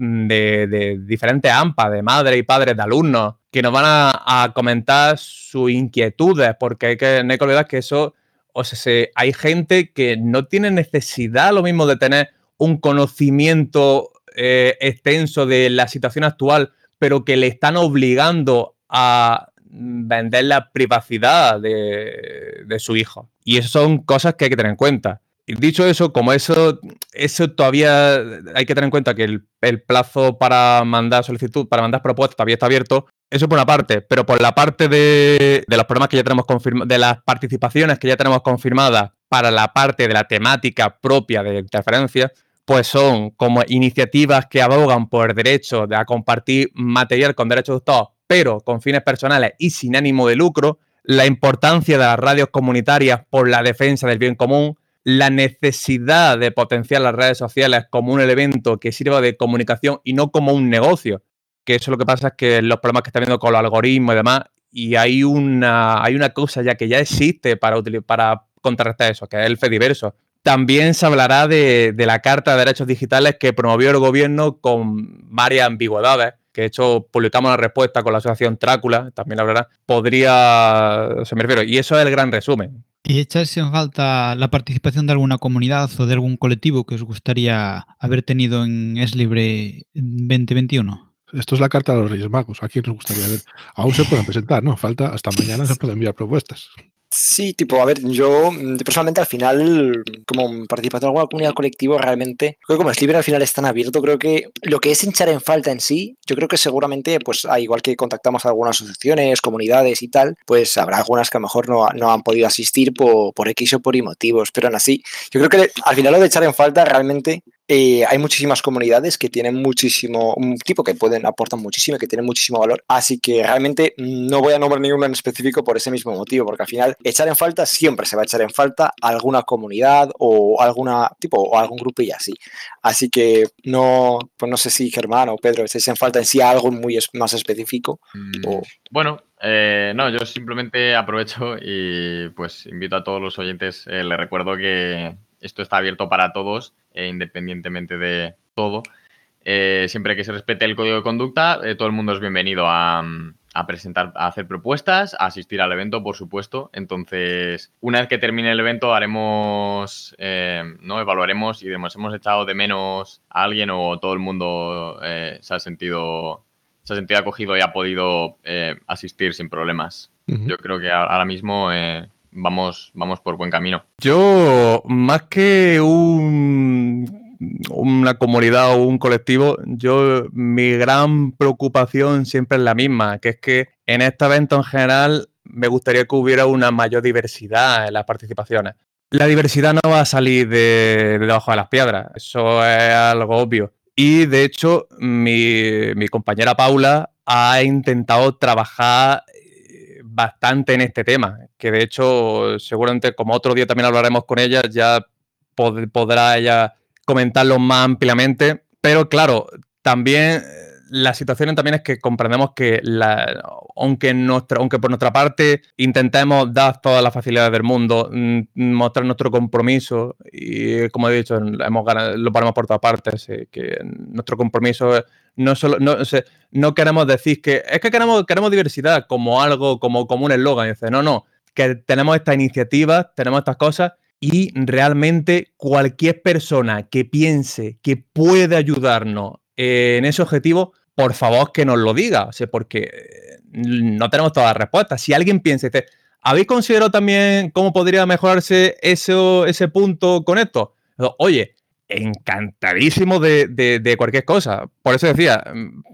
Speaker 3: de, diferentes AMPA, de madres y padres de alumnos, que nos van a, comentar sus inquietudes, porque hay que, no hay que olvidar que eso, o sea, hay gente que no tiene necesidad lo mismo de tener un conocimiento eh, extenso de la situación actual, pero que le están obligando a vender la privacidad de, su hijo. Y eso son cosas que hay que tener en cuenta. Y dicho eso, como eso, eso todavía hay que tener en cuenta que el, plazo para mandar solicitud, para mandar propuestas todavía está abierto, eso por una parte, pero por la parte de, de los problemas que ya tenemos confirmados, de las participaciones que ya tenemos confirmadas para la parte de la temática propia de interferencia, pues son como iniciativas que abogan por el derecho de a compartir material con derechos de autor, pero con fines personales y sin ánimo de lucro, la importancia de las radios comunitarias por la defensa del bien común, la necesidad de potenciar las redes sociales como un elemento que sirva de comunicación y no como un negocio, que eso lo que pasa es que los problemas que está viendo con los algoritmos y demás, y hay una, hay una cosa ya que ya existe para, para contrarrestar eso, que es el Fediverso, también se hablará de, la Carta de Derechos Digitales que promovió el gobierno con varias ambigüedades, que de hecho publicamos la respuesta con la asociación Trácula, también hablará, podría, se me refiero, y eso es el gran resumen.
Speaker 6: ¿Y echarse en falta la participación de alguna comunidad o de algún colectivo que os gustaría haber tenido en Es Libre 2021?
Speaker 2: Esto es la carta de los Reyes Magos. ¿A quién nos gustaría ver? Aún se pueden presentar, ¿no? Falta hasta mañana se pueden enviar propuestas.
Speaker 4: Sí, tipo, a ver, yo mm, personalmente al final, como participando en alguna comunidad colectiva, realmente, creo que como libre al final es tan abierto, creo que lo que es hinchar en falta en sí, yo creo que seguramente, pues, igual que contactamos a algunas asociaciones, comunidades y tal, pues habrá algunas que a lo mejor no, no han podido asistir por, por X o por Y motivos, pero aún así, yo creo que al final lo de echar en falta realmente eh, hay muchísimas comunidades que tienen muchísimo, un tipo que pueden aportar muchísimo, que tienen muchísimo valor. Así que realmente no voy a nombrar ninguno en específico por ese mismo motivo, porque al final echar en falta siempre se va a echar en falta alguna comunidad o alguna tipo o algún grupo y así. Así que no, pues no sé si Germán o Pedro echáis en falta en sí algo muy más específico. Mm,
Speaker 5: bueno, eh, no, yo simplemente aprovecho y pues invito a todos los oyentes, eh, les recuerdo que esto está abierto para todos, eh, independientemente de todo. Eh, siempre que se respete el código de conducta, eh, todo el mundo es bienvenido a, presentar, a hacer propuestas, a asistir al evento, por supuesto. Entonces, una vez que termine el evento, haremos, ¿no? Evaluaremos y hemos echado de menos a alguien o todo el mundo se ha sentido se ha sentido acogido y ha podido asistir sin problemas. Yo creo que ahora mismo vamos, vamos por buen camino.
Speaker 3: Yo, más que un, una comunidad o un colectivo, yo mi gran preocupación siempre es la misma, que es que en este evento en general me gustaría que hubiera una mayor diversidad en las participaciones. La diversidad no va a salir de, debajo de las piedras, eso es algo obvio. Y de hecho, mi, mi compañera Paula ha intentado trabajar bastante en este tema, que de hecho seguramente como otro día también hablaremos con ella, ya podrá ella comentarlo más ampliamente, pero claro, también la situación también es que comprendemos que aunque, aunque por nuestra parte intentemos dar todas las facilidades del mundo, mm, mostrar nuestro compromiso y como he dicho, hemos lo ponemos por todas partes, que nuestro compromiso no solo no, no queremos decir que es que queremos, queremos diversidad como algo, como, como un eslogan, dice, no, no, que tenemos esta iniciativa, tenemos estas cosas y realmente cualquier persona que piense que puede ayudarnos en ese objetivo por favor que nos lo diga, o sea, porque eh, no tenemos todas las respuestas. Si alguien piensa dice, ¿habéis considerado también cómo podría mejorarse eso, ese punto con esto? Oye, encantadísimo de, cualquier cosa. Por eso decía,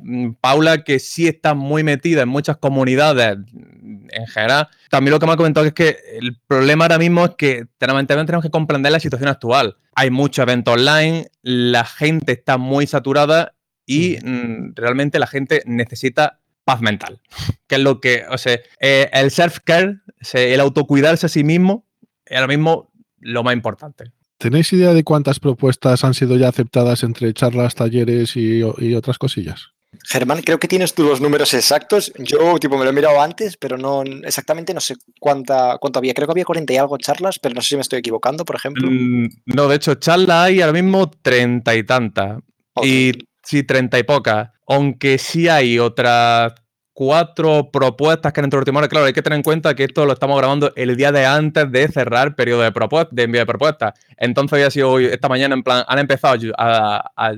Speaker 3: mm, Paula, que sí está muy metida en muchas comunidades en general. También lo que me ha comentado es que el problema ahora mismo es que tenemos que comprender la situación actual. Hay muchos eventos online, la gente está muy saturada y mm, realmente la gente necesita paz mental, que es lo que, o sea, eh, el self-care, el autocuidarse a sí mismo, es ahora mismo lo más importante.
Speaker 2: ¿Tenéis idea de cuántas propuestas han sido ya aceptadas entre charlas, talleres y, otras cosillas?
Speaker 4: Germán, creo que tienes tú los números exactos. Yo, tipo, me lo he mirado antes, pero no exactamente no sé cuánta, cuánto había. Creo que había 40 y algo charlas, pero no sé si me estoy equivocando, por ejemplo. Mm,
Speaker 3: no, de hecho, charlas hay ahora mismo treinta y tantas. Y sí, treinta y pocas. Aunque sí hay otras cuatro propuestas que han entrado última hora. Claro, hay que tener en cuenta que esto lo estamos grabando el día de antes de cerrar el periodo de, de envío de propuestas. Entonces había sido hoy, esta mañana, en plan, han empezado a, a,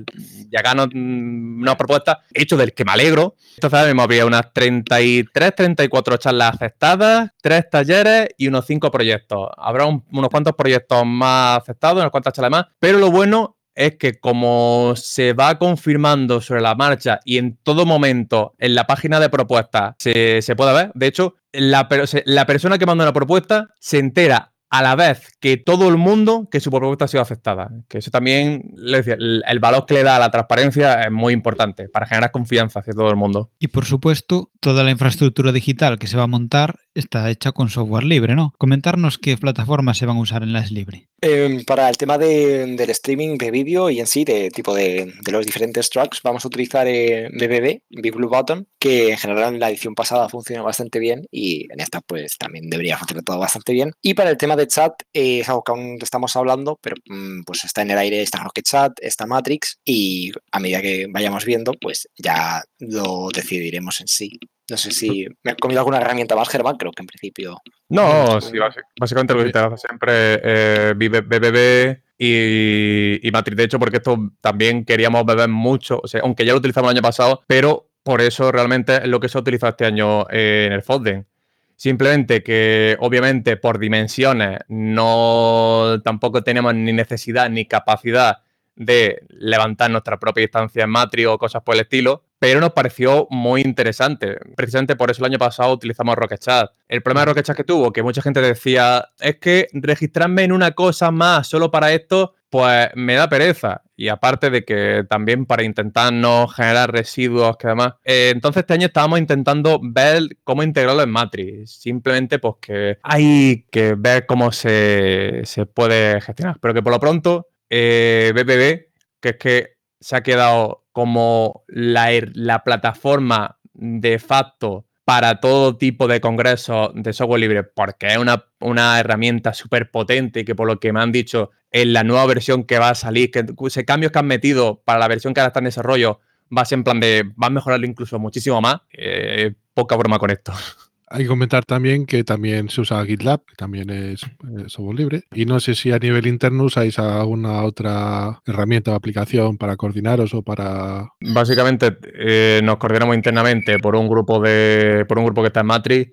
Speaker 3: llegarnos una propuesta, hecho del que me alegro. Entonces ahora mismo había unas 33, 34 charlas aceptadas, tres talleres y unos cinco proyectos. Habrá unos cuantos proyectos más aceptados, unas cuantas charlas más, pero lo bueno es que como se va confirmando sobre la marcha y en todo momento en la página de propuestas se, se puede ver, de hecho, la, la persona que manda una propuesta se entera a la vez que todo el mundo que su propuesta ha sido aceptada. Que eso también, el, valor que le da a la transparencia es muy importante para generar confianza hacia todo el mundo.
Speaker 6: Y por supuesto, toda la infraestructura digital que se va a montar está hecha con software libre, ¿no? Comentarnos qué plataformas se van a usar en la S libre.
Speaker 4: Em, para el tema del streaming de vídeo y en sí, de tipo de, los diferentes tracks, vamos a utilizar eh, BBB, Big Blue Button, que en general en la edición pasada funcionó bastante bien y en esta pues también debería funcionar todo bastante bien. Y para el tema de chat, eh, es algo que aún estamos hablando, pero mm, pues está en el aire, está Rocket Chat, está Matrix y a medida que vayamos viendo, pues ya lo decidiremos en sí. No sé si me ha comido alguna herramienta más, Germán, creo que en principio.
Speaker 3: No, sí, básicamente lo que hace siempre eh, BBB y, Matrix. De hecho, porque esto también queríamos beber mucho, o sea, aunque ya lo utilizamos el año pasado, pero por eso realmente es lo que se ha utilizado este año eh, en el Foden. Simplemente que obviamente por dimensiones no tampoco tenemos ni necesidad ni capacidad de levantar nuestra propia instancia en Matrix o cosas por el estilo, pero nos pareció muy interesante. Precisamente por eso el año pasado utilizamos Rocket Chat. El problema de Rocket Chat que tuvo, que mucha gente decía, es que registrarme en una cosa más solo para esto, pues me da pereza. Y aparte de que también para intentar no generar residuos que además. Eh, entonces este año estábamos intentando ver cómo integrarlo en Matrix. Simplemente pues que hay que ver cómo se, se puede gestionar. Pero que por lo pronto eh, BBB, que es que se ha quedado como la, la plataforma de facto para todo tipo de congresos de software libre, porque es una, una herramienta súper potente y que por lo que me han dicho en la nueva versión que va a salir, que ese cambios que han metido para la versión que ahora está en desarrollo, va a ser en plan de, va a mejorarlo incluso muchísimo más. Eh, poca broma con esto.
Speaker 2: Hay que comentar también que también se usa GitLab, que también es eh, software libre. Y no sé si a nivel interno usáis alguna otra herramienta o aplicación para coordinaros o para.
Speaker 3: Básicamente eh, nos coordinamos internamente por un grupo de. por un grupo que está en Matrix.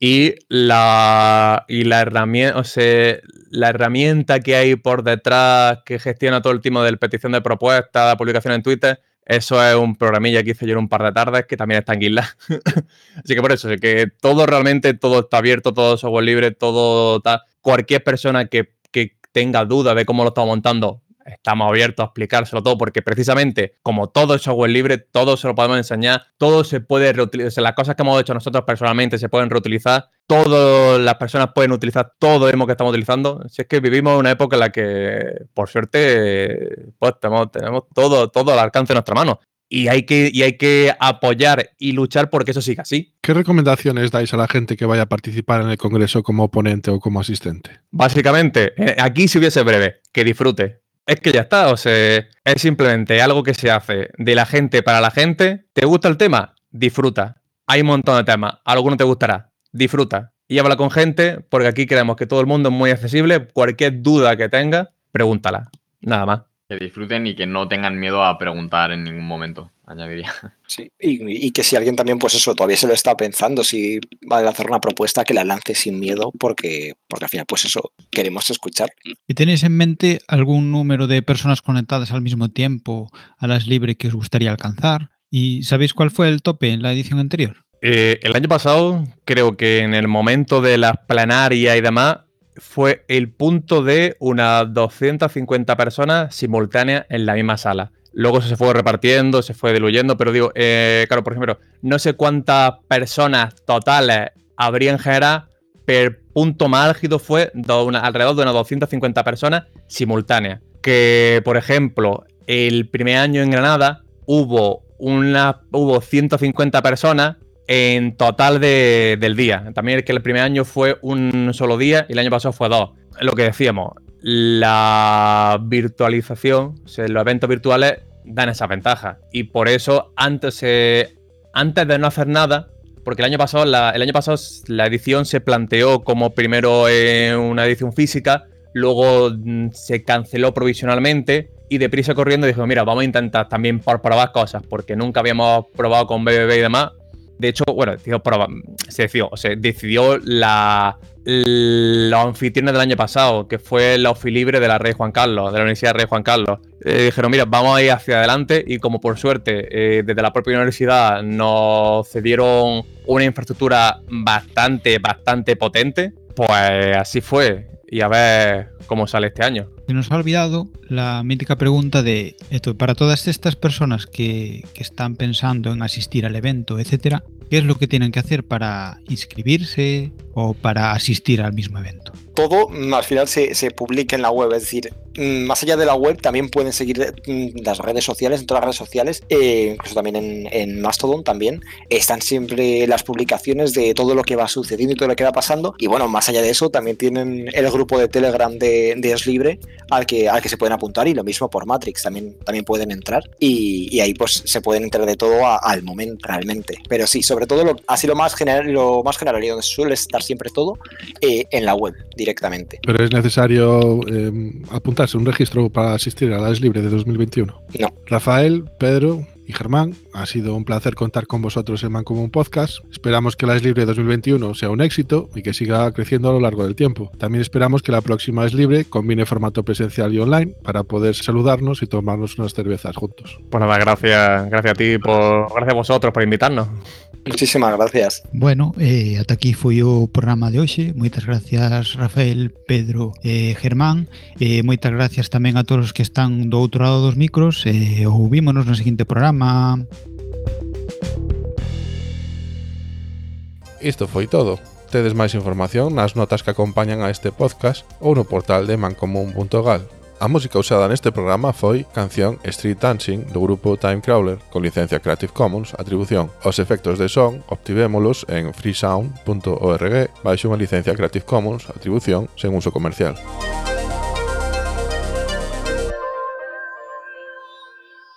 Speaker 3: Y la, y la herramienta, o sea, la herramienta que hay por detrás que gestiona todo el tema de petición de propuestas, publicación en Twitter, eso es un programilla que hice yo en un par de tardes que también está en GitLab. Así que por eso, que todo realmente, todo está abierto, todo software libre, todo está. Cualquier persona que, que tenga duda de cómo lo estamos montando, estamos abiertos a explicárselo todo, porque precisamente como todo es software libre, todo se lo podemos enseñar, todo se puede reutilizar, las cosas que hemos hecho nosotros personalmente se pueden reutilizar, todas las personas pueden utilizar todo lo que estamos utilizando. Si es que vivimos una época en la que, por suerte, pues tenemos, tenemos todo, todo al alcance de nuestra mano. Y hay, que, y hay que apoyar y luchar porque eso siga así.
Speaker 2: ¿Qué recomendaciones dais a la gente que vaya a participar en el Congreso como ponente o como asistente?
Speaker 3: Básicamente, eh, aquí si hubiese breve, que disfrute, es que ya está, o sea, es simplemente algo que se hace de la gente para la gente. ¿Te gusta el tema? Disfruta. Hay un montón de temas, alguno te gustará. Disfruta. Y habla con gente, porque aquí creemos que todo el mundo es muy accesible. Cualquier duda que tenga, pregúntala. Nada más.
Speaker 5: Que disfruten y que no tengan miedo a preguntar en ningún momento. Añadiría.
Speaker 4: Sí, y, y, que si alguien también, pues eso, todavía se lo está pensando, si va a lanzar una propuesta, que la lance sin miedo, porque, porque al final, pues eso, queremos escuchar.
Speaker 6: ¿Y tenéis en mente algún número de personas conectadas al mismo tiempo a las libres que os gustaría alcanzar? ¿Y sabéis cuál fue el tope en la edición anterior?
Speaker 3: Eh, el año pasado, creo que en el momento de la plenaria y demás, fue el punto de unas 250 personas simultáneas en la misma sala. Luego se fue repartiendo, se fue diluyendo, pero digo, eh, claro, por ejemplo, no sé cuántas personas totales habría en general, pero punto más álgido fue una, alrededor de unas 250 personas simultáneas. Que, por ejemplo, el primer año en Granada hubo, una, hubo 150 personas en total del día. También el que el primer año fue un solo día y el año pasado fue dos. Lo que decíamos, la virtualización, los eventos virtuales dan esa ventaja. Y por eso, antes, antes de no hacer nada, porque el año pasado la, el año pasado la edición se planteó como primero una edición física, luego mm, se canceló provisionalmente y deprisa corriendo dijo, mira, vamos a intentar también probar cosas, porque nunca habíamos probado con BBB y demás. De hecho, bueno, se decidió, o sea, decidió la, los anfitriones del año pasado, que fue la OFI Libre de la Rey Juan Carlos, de la Universidad Rey Juan Carlos. Eh, dijeron, mira, vamos a ir hacia adelante y como por suerte eh, desde la propia universidad nos cedieron una infraestructura bastante, bastante potente, pues así fue. Y a ver cómo sale este año.
Speaker 6: Se nos ha olvidado la mítica pregunta de esto, para todas estas personas que, que están pensando en asistir al evento, etcétera, ¿qué es lo que tienen que hacer para inscribirse o para asistir al mismo evento?
Speaker 4: Todo mm, al final se, se, publica en la web. Es decir, mm, más allá de la web, también pueden seguir mm, las redes sociales, en todas las redes sociales, eh, incluso también en, en, Mastodon también. Están siempre las publicaciones de todo lo que va sucediendo y todo lo que va pasando. Y bueno, más allá de eso, también tienen el grupo de Telegram de, de Es Libre al que, al que se pueden apuntar y lo mismo por Matrix, también, también pueden entrar. Y, y ahí pues se pueden entrar de todo al momento realmente. Pero sí, sobre todo lo, así lo más general, lo más general y donde suele estar siempre todo, eh, en la web directamente.
Speaker 2: Pero es necesario eh, apuntarse un registro para asistir a la Es Libre de 2021.
Speaker 4: No.
Speaker 2: Rafael, Pedro, y Germán. Ha sido un placer contar con vosotros en Mancomún Podcast. Esperamos que la Es Libre 2021 sea un éxito y que siga creciendo a lo largo del tiempo. También esperamos que la próxima Es Libre combine formato presencial y online para poder saludarnos y tomarnos unas cervezas juntos.
Speaker 3: Pues nada, gracias, gracias a ti, por, gracias a vosotros por invitarnos.
Speaker 4: Muchísimas gracias.
Speaker 6: Bueno, eh, ata aquí foi o programa de hoxe. Moitas gracias, Rafael, Pedro e eh, Germán. Eh, moitas gracias tamén a todos os que están do outro lado dos micros. Eh, ouvímonos no seguinte programa. programa.
Speaker 2: Isto foi todo. Tedes máis información nas notas que acompañan a este podcast ou no portal de mancomun.gal. A música usada neste programa foi canción Street Dancing do grupo Time Crawler con licencia Creative Commons atribución. Os efectos de son obtivémolos en freesound.org baixo unha licencia Creative Commons atribución sen uso comercial.